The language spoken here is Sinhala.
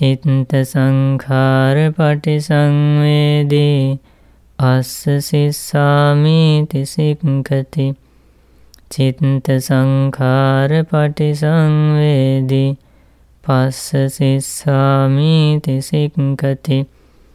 චිත්ත සංඛාර පටිසංවේදී අස්ස සිස්සාමීති සික්කති චිත්ත සංඛාර පටිසංවේදී පස්ස සිස්සාමීති සික්කති